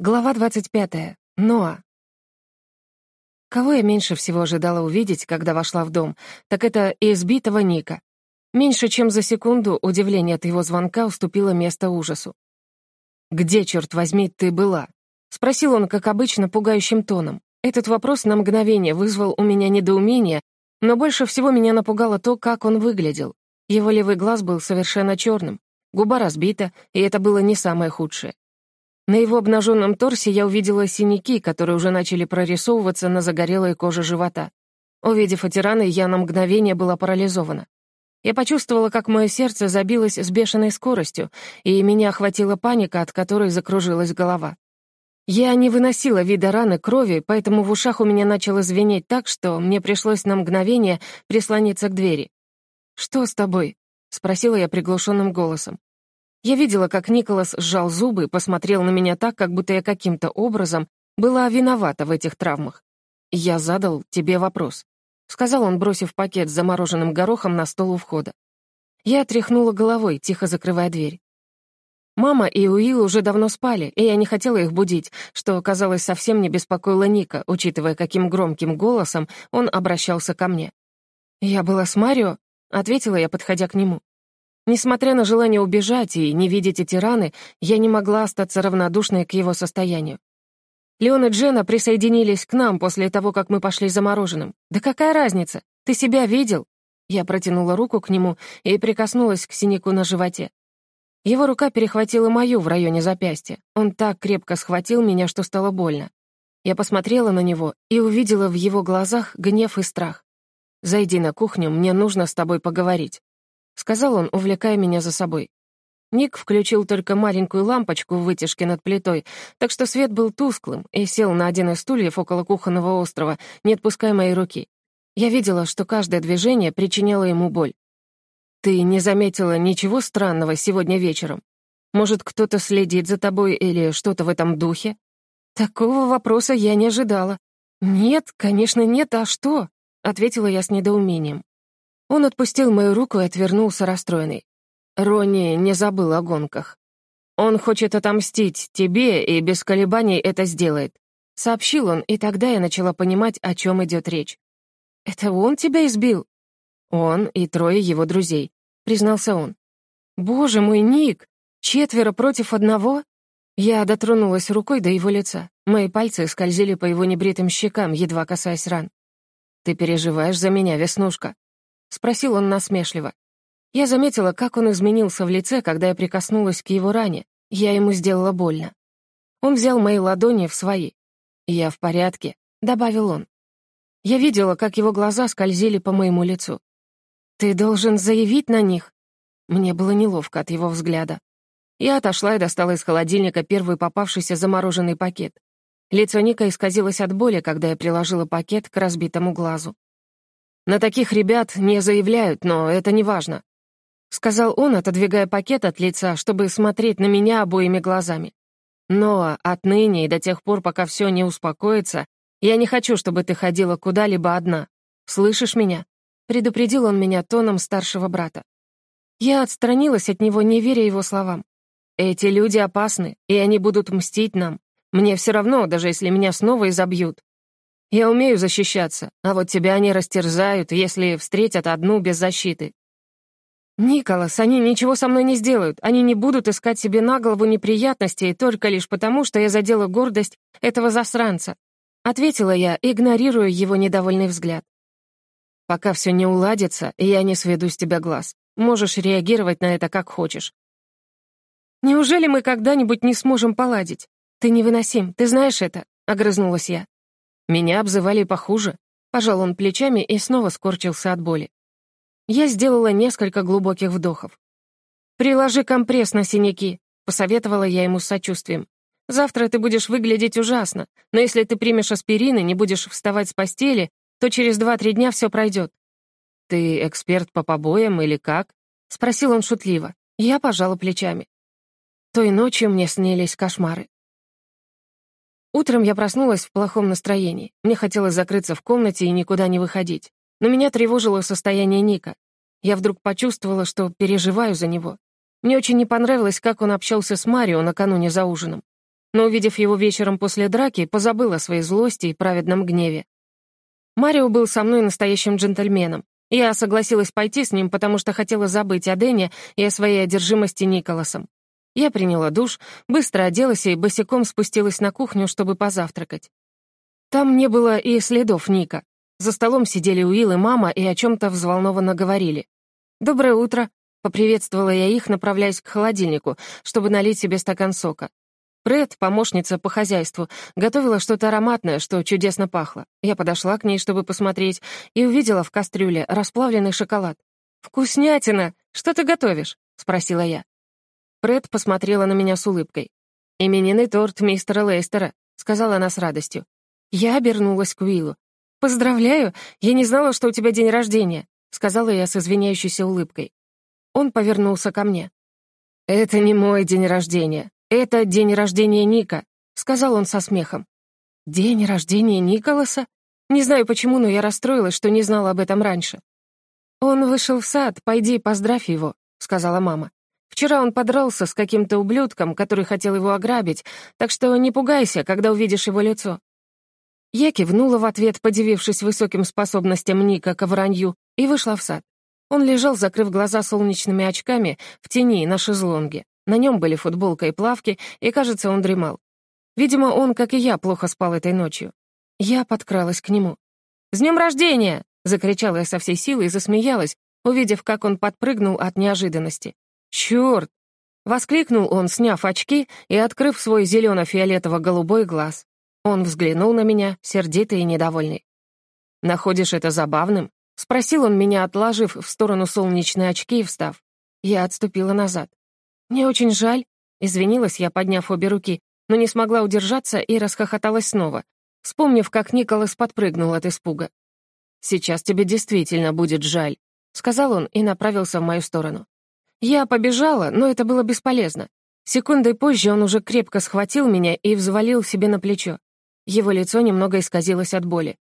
Глава 25. Ноа. Кого я меньше всего ожидала увидеть, когда вошла в дом, так это избитого Ника. Меньше чем за секунду удивление от его звонка уступило место ужасу. «Где, черт возьми, ты была?» — спросил он, как обычно, пугающим тоном. Этот вопрос на мгновение вызвал у меня недоумение, но больше всего меня напугало то, как он выглядел. Его левый глаз был совершенно черным, губа разбита, и это было не самое худшее. На его обнаженном торсе я увидела синяки, которые уже начали прорисовываться на загорелой коже живота. Увидев эти раны, я на мгновение была парализована. Я почувствовала, как мое сердце забилось с бешеной скоростью, и меня охватила паника, от которой закружилась голова. Я не выносила вида раны крови, поэтому в ушах у меня начало звенеть так, что мне пришлось на мгновение прислониться к двери. «Что с тобой?» — спросила я приглушенным голосом. Я видела, как Николас сжал зубы и посмотрел на меня так, как будто я каким-то образом была виновата в этих травмах. «Я задал тебе вопрос», — сказал он, бросив пакет с замороженным горохом на стол у входа. Я отряхнула головой, тихо закрывая дверь. Мама и Уилл уже давно спали, и я не хотела их будить, что, казалось, совсем не беспокоило Ника, учитывая, каким громким голосом он обращался ко мне. «Я была с Марио», — ответила я, подходя к нему. Несмотря на желание убежать и не видеть эти раны, я не могла остаться равнодушной к его состоянию. Леон и Джена присоединились к нам после того, как мы пошли за мороженым. Да какая разница? Ты себя видел? Я протянула руку к нему и прикоснулась к синяку на животе. Его рука перехватила мою в районе запястья. Он так крепко схватил меня, что стало больно. Я посмотрела на него и увидела в его глазах гнев и страх. «Зайди на кухню, мне нужно с тобой поговорить». — сказал он, увлекая меня за собой. Ник включил только маленькую лампочку в вытяжке над плитой, так что свет был тусклым, и сел на один из стульев около кухонного острова, не отпуская моей руки. Я видела, что каждое движение причиняло ему боль. «Ты не заметила ничего странного сегодня вечером? Может, кто-то следит за тобой или что-то в этом духе?» Такого вопроса я не ожидала. «Нет, конечно, нет, а что?» — ответила я с недоумением. Он отпустил мою руку и отвернулся расстроенный. Ронни не забыл о гонках. «Он хочет отомстить тебе и без колебаний это сделает», — сообщил он, и тогда я начала понимать, о чем идет речь. «Это он тебя избил?» «Он и трое его друзей», — признался он. «Боже мой, Ник! Четверо против одного?» Я дотронулась рукой до его лица. Мои пальцы скользили по его небритым щекам, едва касаясь ран. «Ты переживаешь за меня, Веснушка?» — спросил он насмешливо. Я заметила, как он изменился в лице, когда я прикоснулась к его ране. Я ему сделала больно. Он взял мои ладони в свои. «Я в порядке», — добавил он. Я видела, как его глаза скользили по моему лицу. «Ты должен заявить на них?» Мне было неловко от его взгляда. Я отошла и достала из холодильника первый попавшийся замороженный пакет. Лицо Ника исказилось от боли, когда я приложила пакет к разбитому глазу. На таких ребят не заявляют, но это не важно», — сказал он, отодвигая пакет от лица, чтобы смотреть на меня обоими глазами. «Но отныне и до тех пор, пока все не успокоится, я не хочу, чтобы ты ходила куда-либо одна. Слышишь меня?» — предупредил он меня тоном старшего брата. Я отстранилась от него, не веря его словам. «Эти люди опасны, и они будут мстить нам. Мне все равно, даже если меня снова изобьют. Я умею защищаться, а вот тебя они растерзают, если встретят одну без защиты. Николас, они ничего со мной не сделают. Они не будут искать себе на голову неприятностей только лишь потому, что я задела гордость этого засранца. Ответила я, игнорируя его недовольный взгляд. Пока все не уладится, я не сведу с тебя глаз. Можешь реагировать на это как хочешь. Неужели мы когда-нибудь не сможем поладить? Ты невыносим, ты знаешь это, огрызнулась я. Меня обзывали похуже. Пожал он плечами и снова скорчился от боли. Я сделала несколько глубоких вдохов. «Приложи компресс на синяки», — посоветовала я ему с сочувствием. «Завтра ты будешь выглядеть ужасно, но если ты примешь аспирин и не будешь вставать с постели, то через два-три дня все пройдет». «Ты эксперт по побоям или как?» — спросил он шутливо. Я пожала плечами. Той ночью мне снились кошмары. Утром я проснулась в плохом настроении. Мне хотелось закрыться в комнате и никуда не выходить. Но меня тревожило состояние Ника. Я вдруг почувствовала, что переживаю за него. Мне очень не понравилось, как он общался с Марио накануне за ужином. но, увидев его вечером после драки, позабыла о своей злости и праведном гневе. Марио был со мной настоящим джентльменом. Я согласилась пойти с ним, потому что хотела забыть о Дэне и о своей одержимости Николасом. Я приняла душ, быстро оделась и босиком спустилась на кухню, чтобы позавтракать. Там не было и следов Ника. За столом сидели Уилл и мама и о чем то взволнованно говорили. «Доброе утро», — поприветствовала я их, направляясь к холодильнику, чтобы налить себе стакан сока. Пред, помощница по хозяйству, готовила что-то ароматное, что чудесно пахло. Я подошла к ней, чтобы посмотреть, и увидела в кастрюле расплавленный шоколад. «Вкуснятина! Что ты готовишь?» — спросила я. Пред посмотрела на меня с улыбкой. «Именинный торт мистера Лейстера», — сказала она с радостью. Я обернулась к Уиллу. «Поздравляю! Я не знала, что у тебя день рождения», — сказала я с извиняющейся улыбкой. Он повернулся ко мне. «Это не мой день рождения. «Это день рождения Ника», — сказал он со смехом. «День рождения Николаса? Не знаю почему, но я расстроилась, что не знала об этом раньше». «Он вышел в сад, пойди поздравь его», — сказала мама. «Вчера он подрался с каким-то ублюдком, который хотел его ограбить, так что не пугайся, когда увидишь его лицо». Я кивнула в ответ, подивившись высоким способностям Ника к вранью, и вышла в сад. Он лежал, закрыв глаза солнечными очками, в тени на шезлонге. На нем были футболка и плавки, и, кажется, он дремал. Видимо, он, как и я, плохо спал этой ночью. Я подкралась к нему. «С днем рождения!» — закричала я со всей силы и засмеялась, увидев, как он подпрыгнул от неожиданности. «Чёрт!» — воскликнул он, сняв очки и открыв свой зелено-фиолетово-голубой глаз. Он взглянул на меня, сердитый и недовольный. «Находишь это забавным?» — спросил он меня, отложив в сторону солнечные очки и встав. Я отступила назад. «Мне очень жаль», — извинилась я, подняв обе руки, но не смогла удержаться и расхохоталась снова, вспомнив, как Николас подпрыгнул от испуга. «Сейчас тебе действительно будет жаль», — сказал он и направился в мою сторону. Я побежала, но это было бесполезно. Секундой позже он уже крепко схватил меня и взвалил себе на плечо. Его лицо немного исказилось от боли.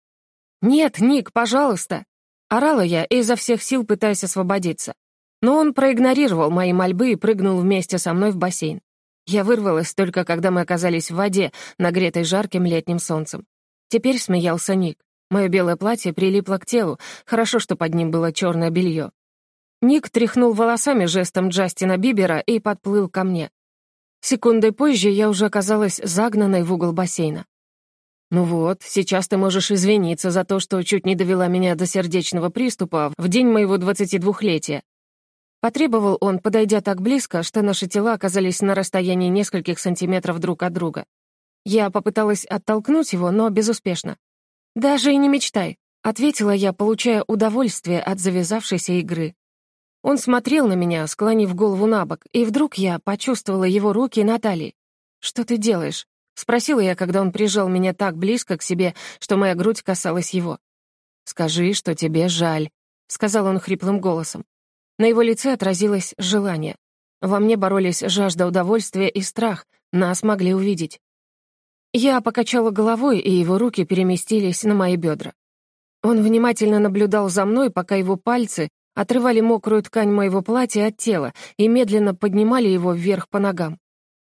«Нет, Ник, пожалуйста!» Орала я, изо всех сил пытаясь освободиться. Но он проигнорировал мои мольбы и прыгнул вместе со мной в бассейн. Я вырвалась только когда мы оказались в воде, нагретой жарким летним солнцем. Теперь смеялся Ник. Мое белое платье прилипло к телу, хорошо, что под ним было черное белье. Ник тряхнул волосами жестом Джастина Бибера и подплыл ко мне. Секундой позже я уже оказалась загнанной в угол бассейна. «Ну вот, сейчас ты можешь извиниться за то, что чуть не довела меня до сердечного приступа в день моего двадцатидвухлетия», Потребовал он, подойдя так близко, что наши тела оказались на расстоянии нескольких сантиметров друг от друга. Я попыталась оттолкнуть его, но безуспешно. «Даже и не мечтай», — ответила я, получая удовольствие от завязавшейся игры. Он смотрел на меня, склонив голову на бок, и вдруг я почувствовала его руки на талии. «Что ты делаешь?» — спросила я, когда он прижал меня так близко к себе, что моя грудь касалась его. «Скажи, что тебе жаль», — сказал он хриплым голосом. На его лице отразилось желание. Во мне боролись жажда удовольствия и страх, нас могли увидеть. Я покачала головой, и его руки переместились на мои бедра. Он внимательно наблюдал за мной, пока его пальцы отрывали мокрую ткань моего платья от тела и медленно поднимали его вверх по ногам.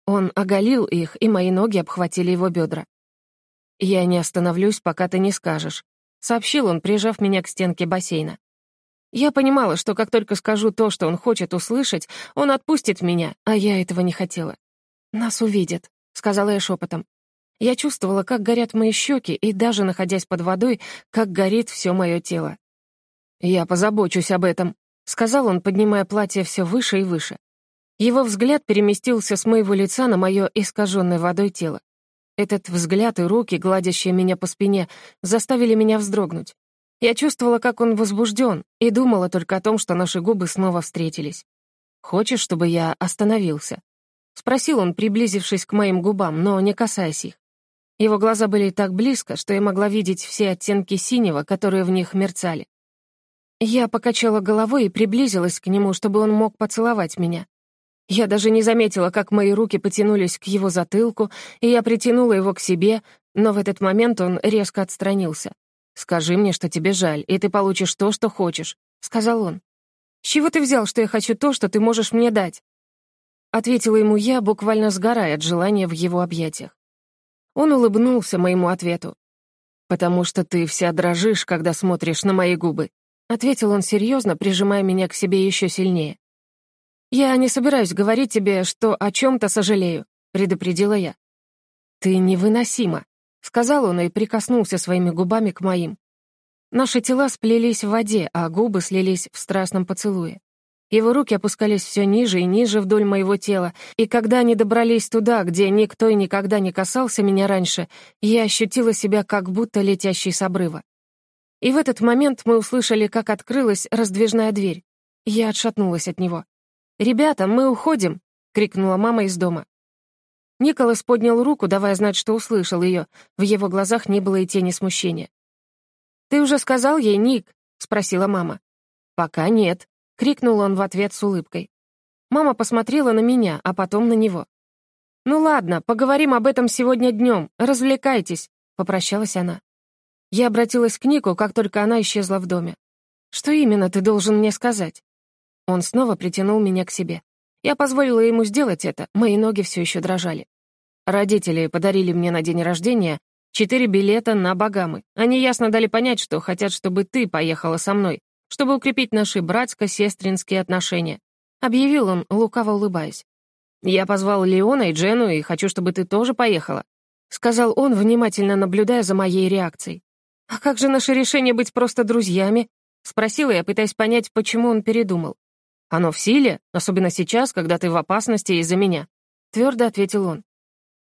Он оголил их, и мои ноги обхватили его бедра. «Я не остановлюсь, пока ты не скажешь», — сообщил он, прижав меня к стенке бассейна. Я понимала, что как только скажу то, что он хочет услышать, он отпустит меня, а я этого не хотела. «Нас увидят», — сказала я шепотом. Я чувствовала, как горят мои щеки, и даже находясь под водой, как горит все мое тело. «Я позабочусь об этом», — сказал он, поднимая платье все выше и выше. Его взгляд переместился с моего лица на мое искаженное водой тело. Этот взгляд и руки, гладящие меня по спине, заставили меня вздрогнуть. Я чувствовала, как он возбужден, и думала только о том, что наши губы снова встретились. «Хочешь, чтобы я остановился?» — спросил он, приблизившись к моим губам, но не касаясь их. Его глаза были так близко, что я могла видеть все оттенки синего, которые в них мерцали. Я покачала головой и приблизилась к нему, чтобы он мог поцеловать меня. Я даже не заметила, как мои руки потянулись к его затылку, и я притянула его к себе, но в этот момент он резко отстранился. «Скажи мне, что тебе жаль, и ты получишь то, что хочешь», — сказал он. «С чего ты взял, что я хочу то, что ты можешь мне дать?» Ответила ему я, буквально сгорая от желания в его объятиях. Он улыбнулся моему ответу. «Потому что ты вся дрожишь, когда смотришь на мои губы», — ответил он серьезно, прижимая меня к себе еще сильнее. «Я не собираюсь говорить тебе, что о чем-то сожалею», — предупредила я. «Ты невыносима», — сказал он и прикоснулся своими губами к моим. Наши тела сплелись в воде, а губы слились в страстном поцелуе. Его руки опускались все ниже и ниже вдоль моего тела, и когда они добрались туда, где никто и никогда не касался меня раньше, я ощутила себя как будто летящей с обрыва. И в этот момент мы услышали, как открылась раздвижная дверь. Я отшатнулась от него. «Ребята, мы уходим!» — крикнула мама из дома. Николас поднял руку, давая знать, что услышал ее. В его глазах не было и тени смущения. «Ты уже сказал ей, Ник?» — спросила мама. «Пока нет», — крикнул он в ответ с улыбкой. Мама посмотрела на меня, а потом на него. «Ну ладно, поговорим об этом сегодня днем. Развлекайтесь», — попрощалась она. Я обратилась к Нику, как только она исчезла в доме. «Что именно ты должен мне сказать?» Он снова притянул меня к себе. Я позволила ему сделать это, мои ноги все еще дрожали. Родители подарили мне на день рождения четыре билета на Багамы. Они ясно дали понять, что хотят, чтобы ты поехала со мной, чтобы укрепить наши братско-сестринские отношения», — объявил он, лукаво улыбаясь. «Я позвал Леона и Джену и хочу, чтобы ты тоже поехала», — сказал он, внимательно наблюдая за моей реакцией. «А как же наше решение быть просто друзьями?» — спросила я, пытаясь понять, почему он передумал. «Оно в силе, особенно сейчас, когда ты в опасности из-за меня», — твердо ответил он.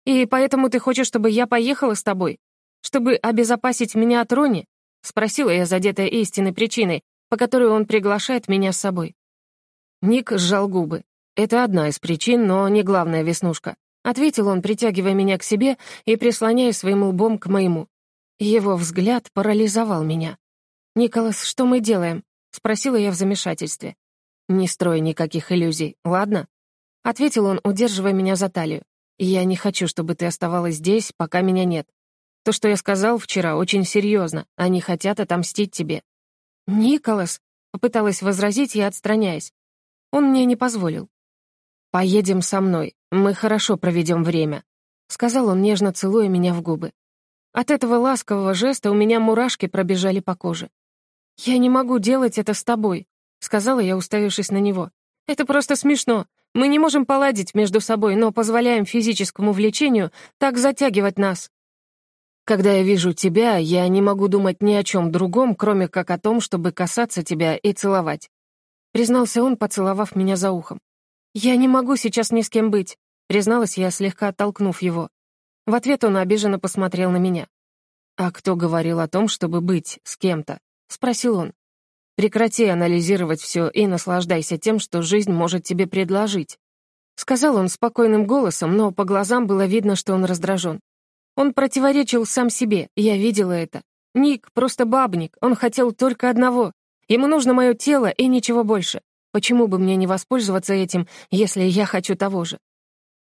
«И поэтому ты хочешь, чтобы я поехала с тобой? Чтобы обезопасить меня от Рони?» — спросила я, задетая истинной причиной, по которой он приглашает меня с собой. Ник сжал губы. «Это одна из причин, но не главная веснушка», — ответил он, притягивая меня к себе и прислоняя своим лбом к моему. Его взгляд парализовал меня. «Николас, что мы делаем?» — спросила я в замешательстве. «Не строй никаких иллюзий, ладно?» — ответил он, удерживая меня за талию. «Я не хочу, чтобы ты оставалась здесь, пока меня нет. То, что я сказал вчера, очень серьезно. Они хотят отомстить тебе. «Николас!» — попыталась возразить я, отстраняясь. Он мне не позволил. «Поедем со мной, мы хорошо проведем время», — сказал он, нежно целуя меня в губы. От этого ласкового жеста у меня мурашки пробежали по коже. «Я не могу делать это с тобой», — сказала я, уставившись на него. «Это просто смешно. Мы не можем поладить между собой, но позволяем физическому влечению так затягивать нас». Когда я вижу тебя, я не могу думать ни о чем другом, кроме как о том, чтобы касаться тебя и целовать. Признался он, поцеловав меня за ухом. «Я не могу сейчас ни с кем быть», — призналась я, слегка оттолкнув его. В ответ он обиженно посмотрел на меня. «А кто говорил о том, чтобы быть с кем-то?» — спросил он. «Прекрати анализировать все и наслаждайся тем, что жизнь может тебе предложить», — сказал он спокойным голосом, но по глазам было видно, что он раздражен. Он противоречил сам себе, я видела это. Ник просто бабник, он хотел только одного. Ему нужно мое тело и ничего больше. Почему бы мне не воспользоваться этим, если я хочу того же?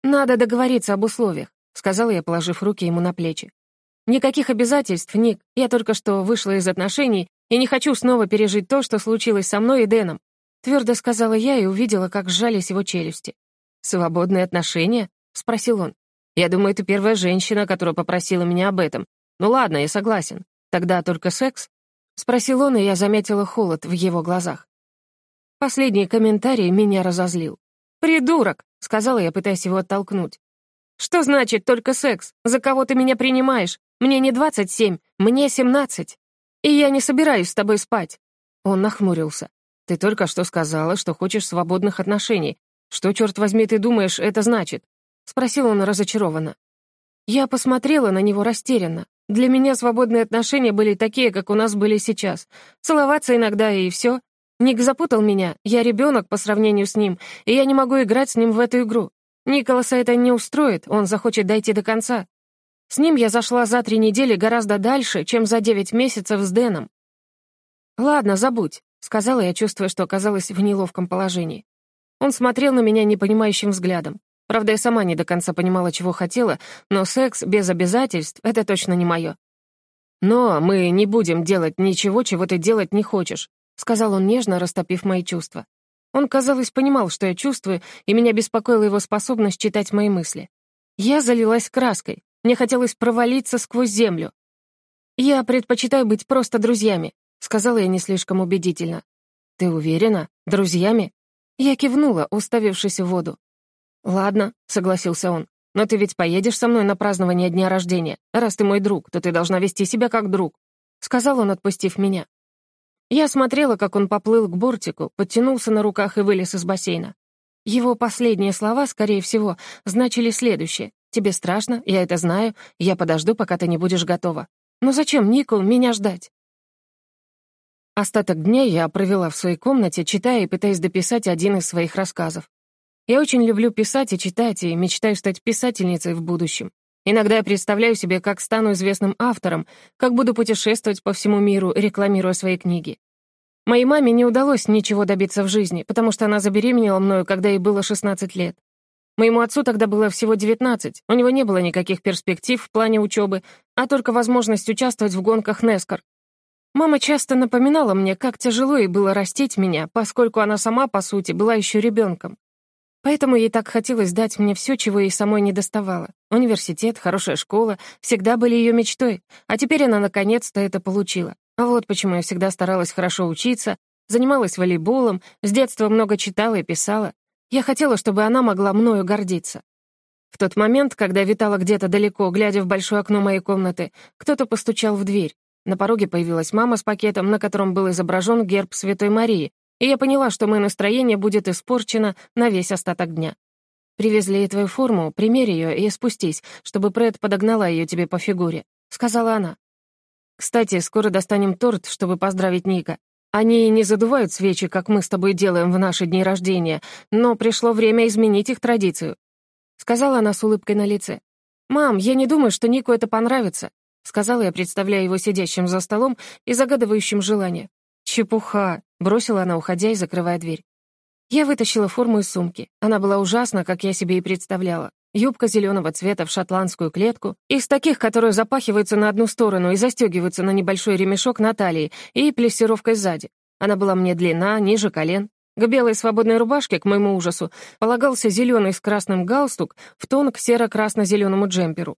Надо договориться об условиях, сказала я, положив руки ему на плечи. Никаких обязательств, Ник. Я только что вышла из отношений и не хочу снова пережить то, что случилось со мной и Дэном. Твердо сказала я и увидела, как сжались его челюсти. «Свободные отношения?» — спросил он. Я думаю, ты первая женщина, которая попросила меня об этом. Ну ладно, я согласен. Тогда только секс?» Спросил он, и я заметила холод в его глазах. Последний комментарий меня разозлил. «Придурок!» — сказала я, пытаясь его оттолкнуть. «Что значит только секс? За кого ты меня принимаешь? Мне не двадцать семь, мне семнадцать. И я не собираюсь с тобой спать». Он нахмурился. «Ты только что сказала, что хочешь свободных отношений. Что, черт возьми, ты думаешь, это значит? — спросил он разочарованно. Я посмотрела на него растерянно. Для меня свободные отношения были такие, как у нас были сейчас. Целоваться иногда и все. Ник запутал меня, я ребенок по сравнению с ним, и я не могу играть с ним в эту игру. Николаса это не устроит, он захочет дойти до конца. С ним я зашла за три недели гораздо дальше, чем за девять месяцев с Дэном. «Ладно, забудь», — сказала я, чувствуя, что оказалась в неловком положении. Он смотрел на меня непонимающим взглядом. Правда, я сама не до конца понимала, чего хотела, но секс без обязательств — это точно не мое. «Но мы не будем делать ничего, чего ты делать не хочешь», — сказал он нежно, растопив мои чувства. Он, казалось, понимал, что я чувствую, и меня беспокоила его способность читать мои мысли. Я залилась краской. Мне хотелось провалиться сквозь землю. «Я предпочитаю быть просто друзьями», — сказала я не слишком убедительно. «Ты уверена? Друзьями?» Я кивнула, уставившись в воду. «Ладно», — согласился он. «Но ты ведь поедешь со мной на празднование дня рождения. Раз ты мой друг, то ты должна вести себя как друг», — сказал он, отпустив меня. Я смотрела, как он поплыл к бортику, подтянулся на руках и вылез из бассейна. Его последние слова, скорее всего, значили следующее. «Тебе страшно, я это знаю, я подожду, пока ты не будешь готова. Но зачем Нику меня ждать?» Остаток дня я провела в своей комнате, читая и пытаясь дописать один из своих рассказов. Я очень люблю писать и читать, и мечтаю стать писательницей в будущем. Иногда я представляю себе, как стану известным автором, как буду путешествовать по всему миру, рекламируя свои книги. Моей маме не удалось ничего добиться в жизни, потому что она забеременела мною, когда ей было 16 лет. Моему отцу тогда было всего 19, у него не было никаких перспектив в плане учебы, а только возможность участвовать в гонках Нескор. Мама часто напоминала мне, как тяжело ей было растить меня, поскольку она сама, по сути, была еще ребенком. Поэтому ей так хотелось дать мне все, чего ей самой не доставало. Университет, хорошая школа всегда были ее мечтой, а теперь она наконец-то это получила. А вот почему я всегда старалась хорошо учиться, занималась волейболом, с детства много читала и писала. Я хотела, чтобы она могла мною гордиться. В тот момент, когда витала где-то далеко, глядя в большое окно моей комнаты, кто-то постучал в дверь. На пороге появилась мама с пакетом, на котором был изображен герб Святой Марии, и я поняла, что мое настроение будет испорчено на весь остаток дня. «Привезли твою форму, примерь ее и спустись, чтобы Пред подогнала ее тебе по фигуре», — сказала она. «Кстати, скоро достанем торт, чтобы поздравить Ника. Они не задувают свечи, как мы с тобой делаем в наши дни рождения, но пришло время изменить их традицию», — сказала она с улыбкой на лице. «Мам, я не думаю, что Нику это понравится», — сказала я, представляя его сидящим за столом и загадывающим желание. «Чепуха!» — бросила она, уходя и закрывая дверь. Я вытащила форму из сумки. Она была ужасна, как я себе и представляла. Юбка зеленого цвета в шотландскую клетку, из таких, которые запахиваются на одну сторону и застегиваются на небольшой ремешок на талии и плессировкой сзади. Она была мне длина, ниже колен. К белой свободной рубашке, к моему ужасу, полагался зеленый с красным галстук в тон к серо-красно-зеленому джемперу.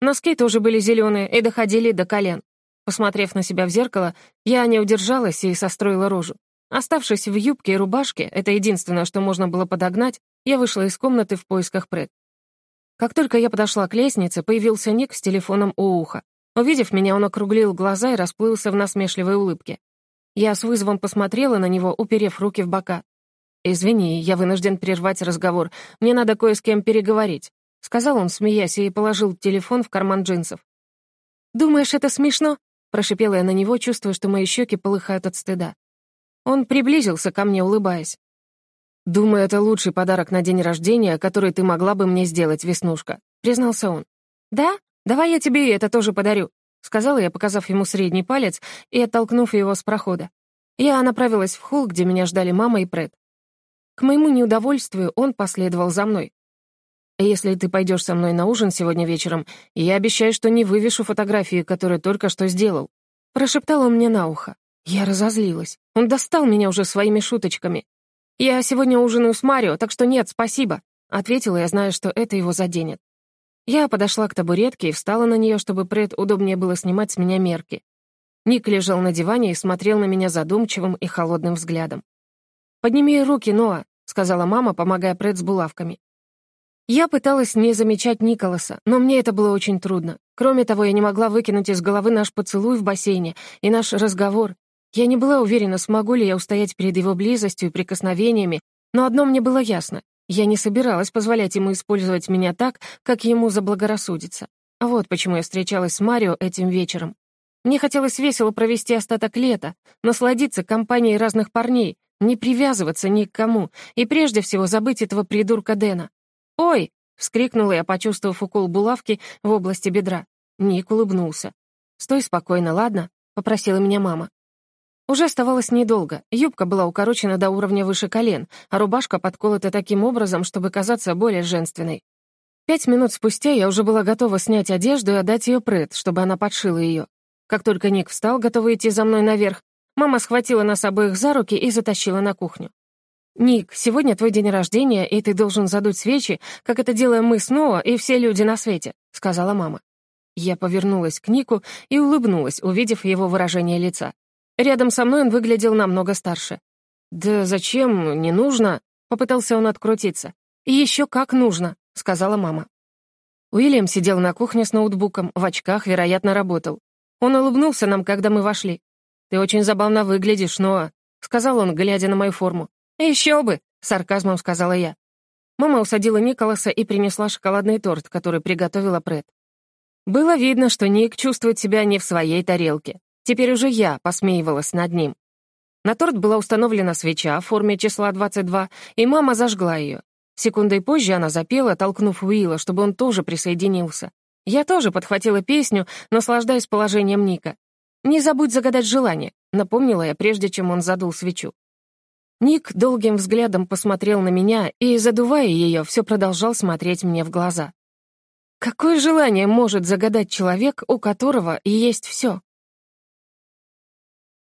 Носки тоже были зеленые и доходили до колен. Посмотрев на себя в зеркало, я не удержалась и состроила рожу. Оставшись в юбке и рубашке, это единственное, что можно было подогнать, я вышла из комнаты в поисках Пред. Как только я подошла к лестнице, появился Ник с телефоном у уха. Увидев меня, он округлил глаза и расплылся в насмешливой улыбке. Я с вызовом посмотрела на него, уперев руки в бока. «Извини, я вынужден прервать разговор. Мне надо кое с кем переговорить», — сказал он, смеясь, и положил телефон в карман джинсов. «Думаешь, это смешно?» Прошипела я на него, чувствуя, что мои щеки полыхают от стыда. Он приблизился ко мне, улыбаясь. «Думаю, это лучший подарок на день рождения, который ты могла бы мне сделать, Веснушка», — признался он. «Да? Давай я тебе и это тоже подарю», — сказала я, показав ему средний палец и оттолкнув его с прохода. Я направилась в холл, где меня ждали мама и Пред. К моему неудовольствию он последовал за мной. Если ты пойдешь со мной на ужин сегодня вечером, я обещаю, что не вывешу фотографии, которые только что сделал». Прошептал он мне на ухо. Я разозлилась. Он достал меня уже своими шуточками. «Я сегодня ужинаю с Марио, так что нет, спасибо», — ответила я, зная, что это его заденет. Я подошла к табуретке и встала на нее, чтобы Пред удобнее было снимать с меня мерки. Ник лежал на диване и смотрел на меня задумчивым и холодным взглядом. «Подними руки, Ноа», — сказала мама, помогая Пред с булавками. Я пыталась не замечать Николаса, но мне это было очень трудно. Кроме того, я не могла выкинуть из головы наш поцелуй в бассейне и наш разговор. Я не была уверена, смогу ли я устоять перед его близостью и прикосновениями, но одно мне было ясно. Я не собиралась позволять ему использовать меня так, как ему заблагорассудится. Вот почему я встречалась с Марио этим вечером. Мне хотелось весело провести остаток лета, насладиться компанией разных парней, не привязываться ни к кому и прежде всего забыть этого придурка Дэна. «Ой!» — вскрикнула я, почувствовав укол булавки в области бедра. Ник улыбнулся. «Стой спокойно, ладно?» — попросила меня мама. Уже оставалось недолго. Юбка была укорочена до уровня выше колен, а рубашка подколота таким образом, чтобы казаться более женственной. Пять минут спустя я уже была готова снять одежду и отдать ее Пред, чтобы она подшила ее. Как только Ник встал, готовый идти за мной наверх, мама схватила нас обоих за руки и затащила на кухню. «Ник, сегодня твой день рождения, и ты должен задуть свечи, как это делаем мы снова и все люди на свете», — сказала мама. Я повернулась к Нику и улыбнулась, увидев его выражение лица. Рядом со мной он выглядел намного старше. «Да зачем? Не нужно?» — попытался он открутиться. «Еще как нужно», — сказала мама. Уильям сидел на кухне с ноутбуком, в очках, вероятно, работал. Он улыбнулся нам, когда мы вошли. «Ты очень забавно выглядишь, Ноа», — сказал он, глядя на мою форму. «Еще бы!» — сарказмом сказала я. Мама усадила Николаса и принесла шоколадный торт, который приготовила Пред. Было видно, что Ник чувствует себя не в своей тарелке. Теперь уже я посмеивалась над ним. На торт была установлена свеча в форме числа 22, и мама зажгла ее. Секундой позже она запела, толкнув Уилла, чтобы он тоже присоединился. Я тоже подхватила песню, наслаждаясь положением Ника. «Не забудь загадать желание», — напомнила я, прежде чем он задул свечу. Ник долгим взглядом посмотрел на меня и, задувая ее, все продолжал смотреть мне в глаза. Какое желание может загадать человек, у которого есть все?